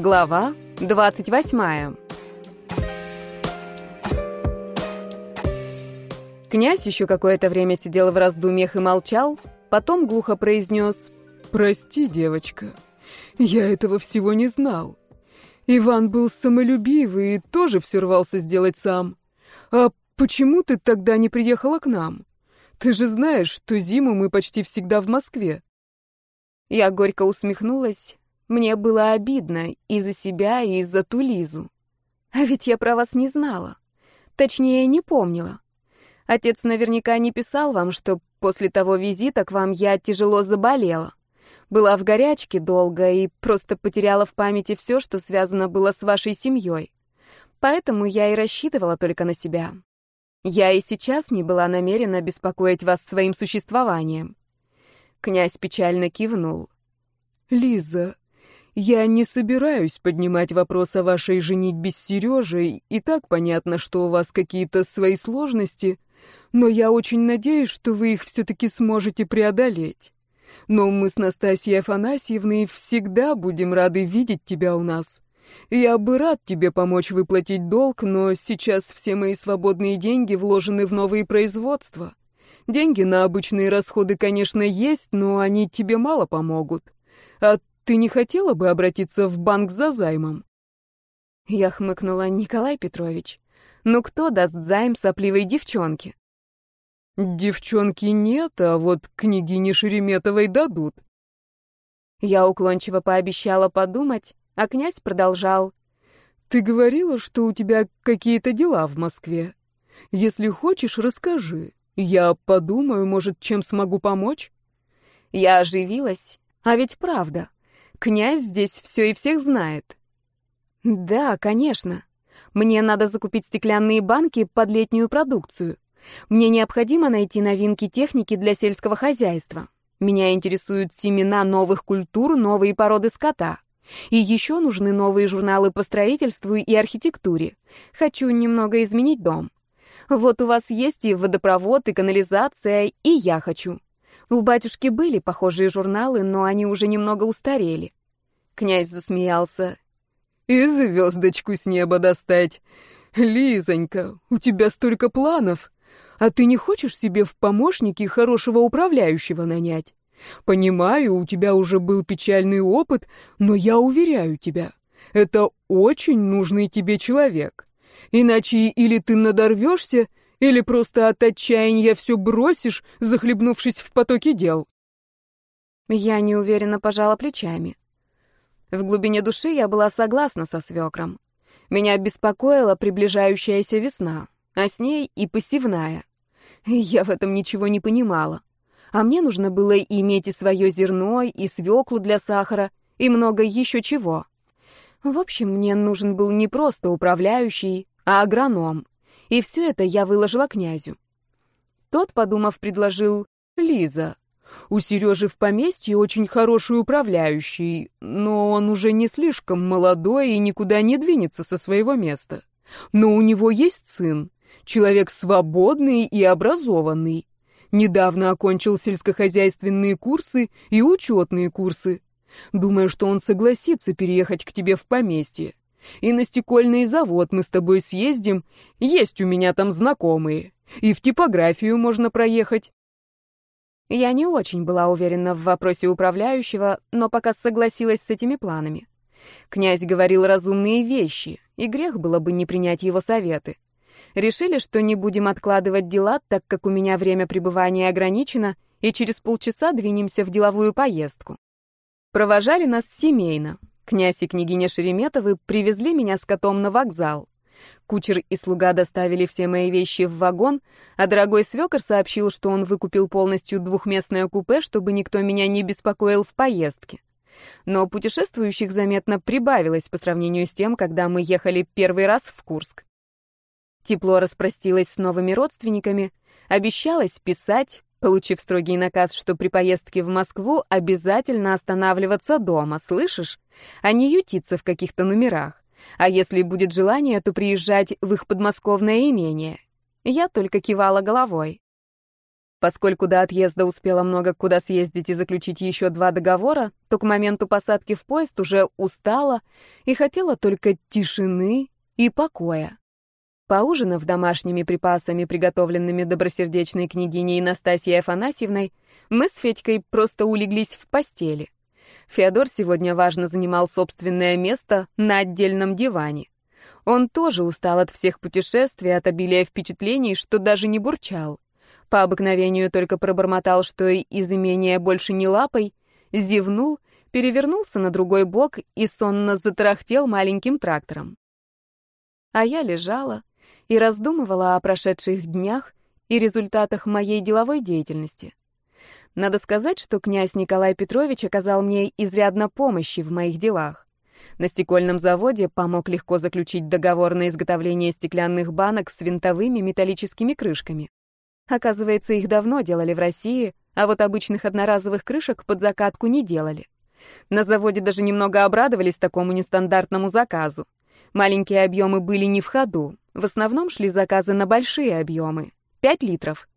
Глава 28. Князь еще какое-то время сидел в раздумьях и молчал, потом глухо произнес «Прости, девочка, я этого всего не знал. Иван был самолюбивый и тоже все рвался сделать сам. А почему ты тогда не приехала к нам? Ты же знаешь, что зиму мы почти всегда в Москве». Я горько усмехнулась, мне было обидно и за себя, и за ту Лизу. А ведь я про вас не знала. Точнее, не помнила. Отец наверняка не писал вам, что после того визита к вам я тяжело заболела. Была в горячке долго и просто потеряла в памяти все, что связано было с вашей семьей. Поэтому я и рассчитывала только на себя. Я и сейчас не была намерена беспокоить вас своим существованием. Князь печально кивнул. «Лиза, я не собираюсь поднимать вопрос о вашей женитьбе с Сережей, и так понятно, что у вас какие-то свои сложности, но я очень надеюсь, что вы их все-таки сможете преодолеть. Но мы с Настасьей Афанасьевной всегда будем рады видеть тебя у нас. Я бы рад тебе помочь выплатить долг, но сейчас все мои свободные деньги вложены в новые производства. Деньги на обычные расходы, конечно, есть, но они тебе мало помогут. А ты не хотела бы обратиться в банк за займом? Я хмыкнула, Николай Петрович. Ну кто даст займ сопливой девчонке? Девчонки нет, а вот княгине Шереметовой дадут. Я уклончиво пообещала подумать, а князь продолжал. Ты говорила, что у тебя какие-то дела в Москве. Если хочешь, расскажи. Я подумаю, может, чем смогу помочь? Я оживилась, а ведь правда. Князь здесь все и всех знает. Да, конечно. Мне надо закупить стеклянные банки под летнюю продукцию. Мне необходимо найти новинки техники для сельского хозяйства. Меня интересуют семена новых культур, новые породы скота. И еще нужны новые журналы по строительству и архитектуре. Хочу немного изменить дом. Вот у вас есть и водопровод, и канализация, и я хочу. У батюшки были похожие журналы, но они уже немного устарели. Князь засмеялся. «И звездочку с неба достать. Лизонька, у тебя столько планов. А ты не хочешь себе в помощники хорошего управляющего нанять? Понимаю, у тебя уже был печальный опыт, но я уверяю тебя, это очень нужный тебе человек. Иначе или ты надорвешься, или просто от отчаяния все бросишь, захлебнувшись в потоке дел. Я неуверенно пожала плечами. В глубине души я была согласна со свекром. Меня беспокоила приближающаяся весна, а с ней и посевная. Я в этом ничего не понимала. А мне нужно было иметь и свое зерно, и свеклу для сахара, и много еще чего. В общем, мне нужен был не просто управляющий, а агроном. И все это я выложила князю. Тот, подумав, предложил «Лиза, у Сережи в поместье очень хороший управляющий, но он уже не слишком молодой и никуда не двинется со своего места. Но у него есть сын, человек свободный и образованный. Недавно окончил сельскохозяйственные курсы и учетные курсы. Думаю, что он согласится переехать к тебе в поместье. И на стекольный завод мы с тобой съездим. Есть у меня там знакомые. И в типографию можно проехать. Я не очень была уверена в вопросе управляющего, но пока согласилась с этими планами. Князь говорил разумные вещи, и грех было бы не принять его советы. Решили, что не будем откладывать дела, так как у меня время пребывания ограничено, и через полчаса двинемся в деловую поездку. Провожали нас семейно. Князь и княгиня Шереметовы привезли меня с котом на вокзал. Кучер и слуга доставили все мои вещи в вагон, а дорогой свекор сообщил, что он выкупил полностью двухместное купе, чтобы никто меня не беспокоил в поездке. Но путешествующих заметно прибавилось по сравнению с тем, когда мы ехали первый раз в Курск. Тепло распростилась с новыми родственниками, обещалась писать, получив строгий наказ, что при поездке в Москву обязательно останавливаться дома, слышишь, а не ютиться в каких-то номерах. А если будет желание, то приезжать в их подмосковное имение. Я только кивала головой. Поскольку до отъезда успела много куда съездить и заключить еще два договора, то к моменту посадки в поезд уже устала и хотела только тишины и покоя. Поужинав домашними припасами, приготовленными добросердечной княгиней Настасьей Афанасьевной, мы с Федькой просто улеглись в постели. Феодор сегодня важно занимал собственное место на отдельном диване. Он тоже устал от всех путешествий, от обилия впечатлений, что даже не бурчал. По обыкновению только пробормотал, что из имения больше не лапой, зевнул, перевернулся на другой бок и сонно затарахтел маленьким трактором. А я лежала и раздумывала о прошедших днях и результатах моей деловой деятельности. Надо сказать, что князь Николай Петрович оказал мне изрядно помощи в моих делах. На стекольном заводе помог легко заключить договор на изготовление стеклянных банок с винтовыми металлическими крышками. Оказывается, их давно делали в России, а вот обычных одноразовых крышек под закатку не делали. На заводе даже немного обрадовались такому нестандартному заказу. Маленькие объемы были не в ходу. В основном шли заказы на большие объемы. 5 литров.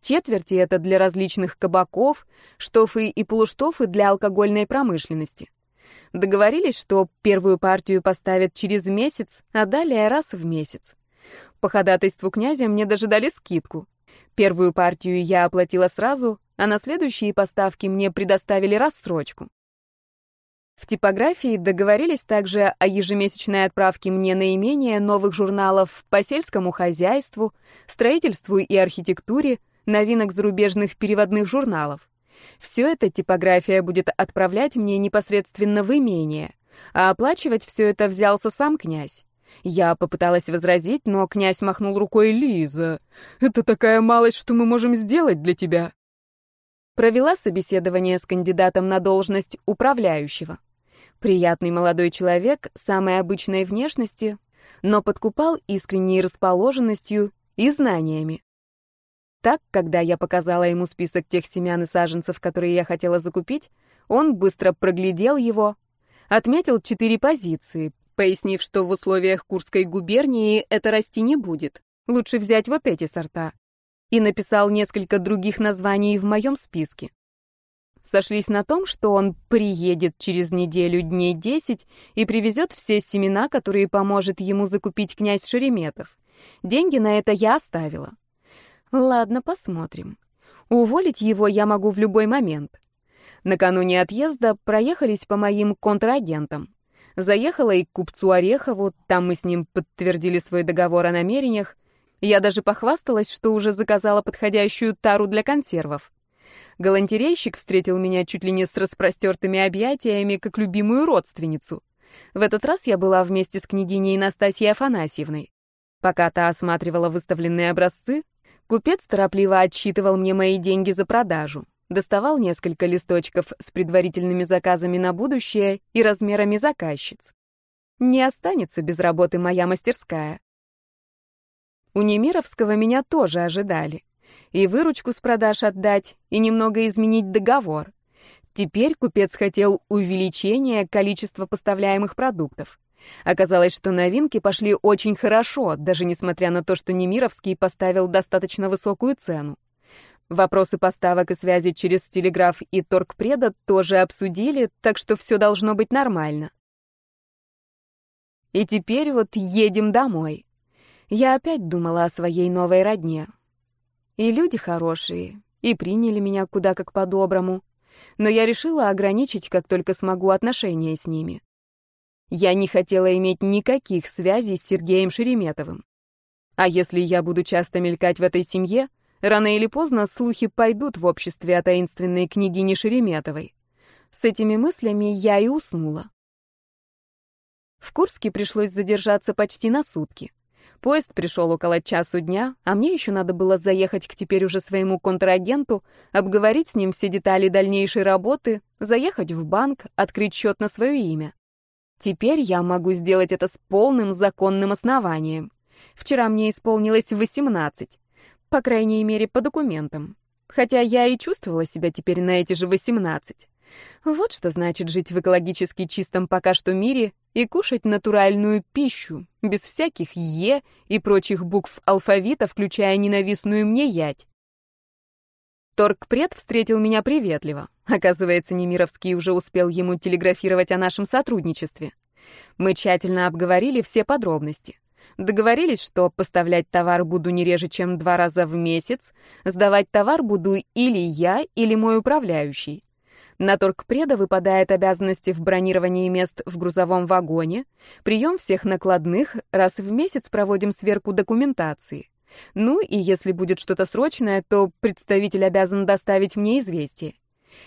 Четверти — это для различных кабаков, штофы и полуштофы для алкогольной промышленности. Договорились, что первую партию поставят через месяц, а далее раз в месяц. По ходатайству князя мне даже дали скидку. Первую партию я оплатила сразу, а на следующие поставки мне предоставили рассрочку. В типографии договорились также о ежемесячной отправке мне на имение новых журналов по сельскому хозяйству, строительству и архитектуре, новинок зарубежных переводных журналов. Все это типография будет отправлять мне непосредственно в имение, а оплачивать все это взялся сам князь. Я попыталась возразить, но князь махнул рукой Лиза. «Это такая малость, что мы можем сделать для тебя». Провела собеседование с кандидатом на должность управляющего. Приятный молодой человек, самой обычной внешности, но подкупал искренней расположенностью и знаниями. Так, когда я показала ему список тех семян и саженцев, которые я хотела закупить, он быстро проглядел его, отметил четыре позиции, пояснив, что в условиях Курской губернии это расти не будет. Лучше взять вот эти сорта. И написал несколько других названий в моем списке. Сошлись на том, что он приедет через неделю дней десять и привезет все семена, которые поможет ему закупить князь Шереметов. Деньги на это я оставила. Ладно, посмотрим. Уволить его я могу в любой момент. Накануне отъезда проехались по моим контрагентам. Заехала и к купцу Орехову, там мы с ним подтвердили свой договор о намерениях. Я даже похвасталась, что уже заказала подходящую тару для консервов. Галантерейщик встретил меня чуть ли не с распростертыми объятиями, как любимую родственницу. В этот раз я была вместе с княгиней Настасьей Афанасьевной. Пока та осматривала выставленные образцы, купец торопливо отсчитывал мне мои деньги за продажу доставал несколько листочков с предварительными заказами на будущее и размерами заказчиц. Не останется без работы моя мастерская. У Немировского меня тоже ожидали. И выручку с продаж отдать, и немного изменить договор. Теперь купец хотел увеличения количества поставляемых продуктов. Оказалось, что новинки пошли очень хорошо, даже несмотря на то, что Немировский поставил достаточно высокую цену. Вопросы поставок и связи через телеграф и торгпреда тоже обсудили, так что все должно быть нормально. И теперь вот едем домой. Я опять думала о своей новой родне. И люди хорошие, и приняли меня куда как по-доброму. Но я решила ограничить, как только смогу, отношения с ними. Я не хотела иметь никаких связей с Сергеем Шереметовым. А если я буду часто мелькать в этой семье, Рано или поздно слухи пойдут в обществе о таинственной княгине Шереметовой. С этими мыслями я и уснула. В Курске пришлось задержаться почти на сутки. Поезд пришел около часу дня, а мне еще надо было заехать к теперь уже своему контрагенту, обговорить с ним все детали дальнейшей работы, заехать в банк, открыть счет на свое имя. Теперь я могу сделать это с полным законным основанием. Вчера мне исполнилось 18. По крайней мере, по документам. Хотя я и чувствовала себя теперь на эти же 18. Вот что значит жить в экологически чистом пока что мире и кушать натуральную пищу, без всяких «е» и прочих букв алфавита, включая ненавистную мне ять. Торгпред встретил меня приветливо. Оказывается, Немировский уже успел ему телеграфировать о нашем сотрудничестве. Мы тщательно обговорили все подробности. Договорились, что поставлять товар буду не реже, чем два раза в месяц, сдавать товар буду или я, или мой управляющий. На торгпреда выпадает обязанности в бронировании мест в грузовом вагоне, прием всех накладных, раз в месяц проводим сверку документации. Ну и если будет что-то срочное, то представитель обязан доставить мне известие.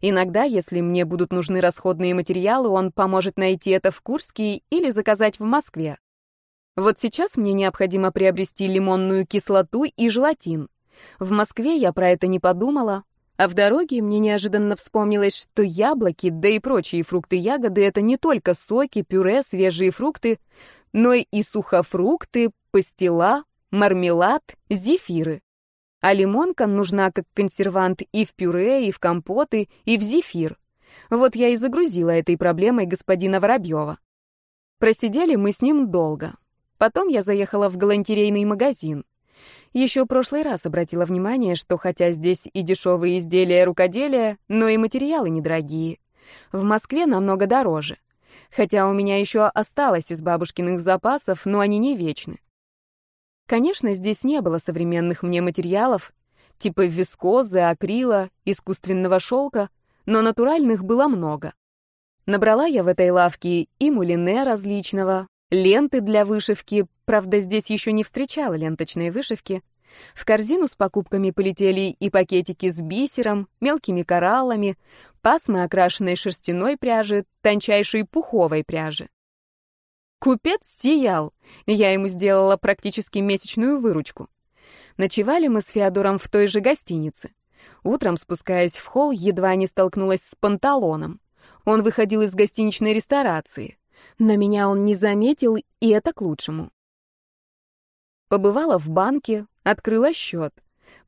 Иногда, если мне будут нужны расходные материалы, он поможет найти это в Курске или заказать в Москве. Вот сейчас мне необходимо приобрести лимонную кислоту и желатин. В Москве я про это не подумала, а в дороге мне неожиданно вспомнилось, что яблоки, да и прочие фрукты-ягоды — это не только соки, пюре, свежие фрукты, но и сухофрукты, пастила, мармелад, зефиры. А лимонка нужна как консервант и в пюре, и в компоты, и в зефир. Вот я и загрузила этой проблемой господина Воробьева. Просидели мы с ним долго. Потом я заехала в галантерейный магазин. Еще прошлый раз обратила внимание, что хотя здесь и дешевые изделия рукоделия, но и материалы недорогие. В Москве намного дороже. Хотя у меня еще осталось из бабушкиных запасов, но они не вечны. Конечно, здесь не было современных мне материалов, типа вискозы, акрила, искусственного шелка, но натуральных было много. Набрала я в этой лавке и мулине различного, ленты для вышивки, правда, здесь еще не встречала ленточной вышивки. В корзину с покупками полетели и пакетики с бисером, мелкими кораллами, пасмы окрашенной шерстяной пряжи, тончайшей пуховой пряжи. Купец сиял. Я ему сделала практически месячную выручку. Ночевали мы с Феодором в той же гостинице. Утром, спускаясь в холл, едва не столкнулась с панталоном. Он выходил из гостиничной ресторации. На меня он не заметил, и это к лучшему. Побывала в банке, открыла счет.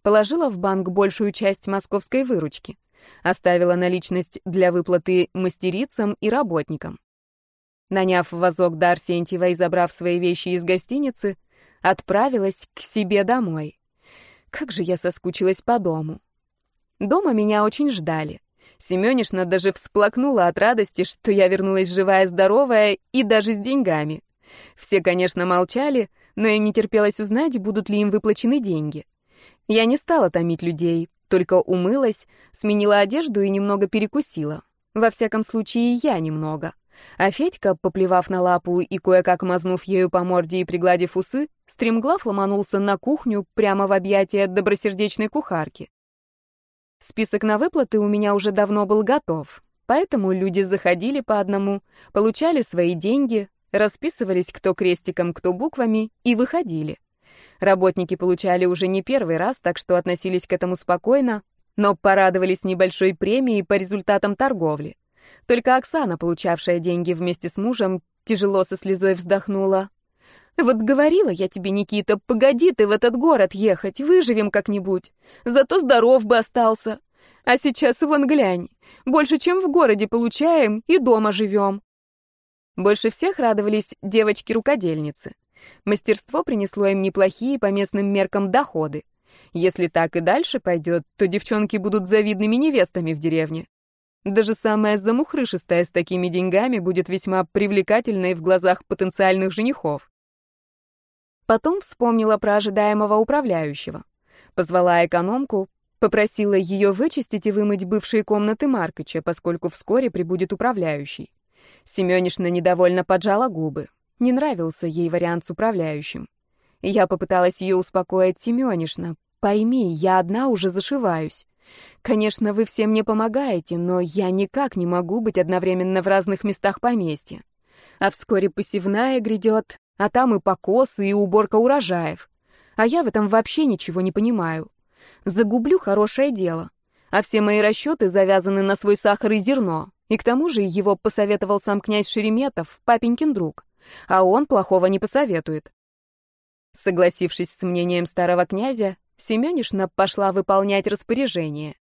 Положила в банк большую часть московской выручки. Оставила наличность для выплаты мастерицам и работникам. Наняв вазок до Арсентьева и забрав свои вещи из гостиницы, отправилась к себе домой. Как же я соскучилась по дому. Дома меня очень ждали. Семёнишна даже всплакнула от радости, что я вернулась живая-здоровая и даже с деньгами. Все, конечно, молчали, но им не терпелось узнать, будут ли им выплачены деньги. Я не стала томить людей, только умылась, сменила одежду и немного перекусила. Во всяком случае, я немного. А Федька, поплевав на лапу и кое-как мазнув ею по морде и пригладив усы, стремглав ломанулся на кухню прямо в объятия добросердечной кухарки. Список на выплаты у меня уже давно был готов, поэтому люди заходили по одному, получали свои деньги, расписывались кто крестиком, кто буквами и выходили. Работники получали уже не первый раз, так что относились к этому спокойно, но порадовались небольшой премией по результатам торговли. Только Оксана, получавшая деньги вместе с мужем, тяжело со слезой вздохнула. «Вот говорила я тебе, Никита, погоди ты в этот город ехать, выживем как-нибудь. Зато здоров бы остался. А сейчас вон глянь, больше, чем в городе получаем и дома живем». Больше всех радовались девочки-рукодельницы. Мастерство принесло им неплохие по местным меркам доходы. Если так и дальше пойдет, то девчонки будут завидными невестами в деревне. Даже самая замухрышистая с такими деньгами будет весьма привлекательной в глазах потенциальных женихов. Потом вспомнила про ожидаемого управляющего. Позвала экономку, попросила ее вычистить и вымыть бывшие комнаты Маркыча, поскольку вскоре прибудет управляющий. Семёнишна недовольно поджала губы. Не нравился ей вариант с управляющим. Я попыталась ее успокоить, Семёнишна. Пойми, я одна уже зашиваюсь. Конечно, вы все мне помогаете, но я никак не могу быть одновременно в разных местах поместья. А вскоре посевная грядет, а там и покосы, и уборка урожаев. А я в этом вообще ничего не понимаю. Загублю хорошее дело. А все мои расчеты завязаны на свой сахар и зерно. И к тому же его посоветовал сам князь Шереметов, папенькин друг. А он плохого не посоветует. Согласившись с мнением старого князя, Семенишна пошла выполнять распоряжение.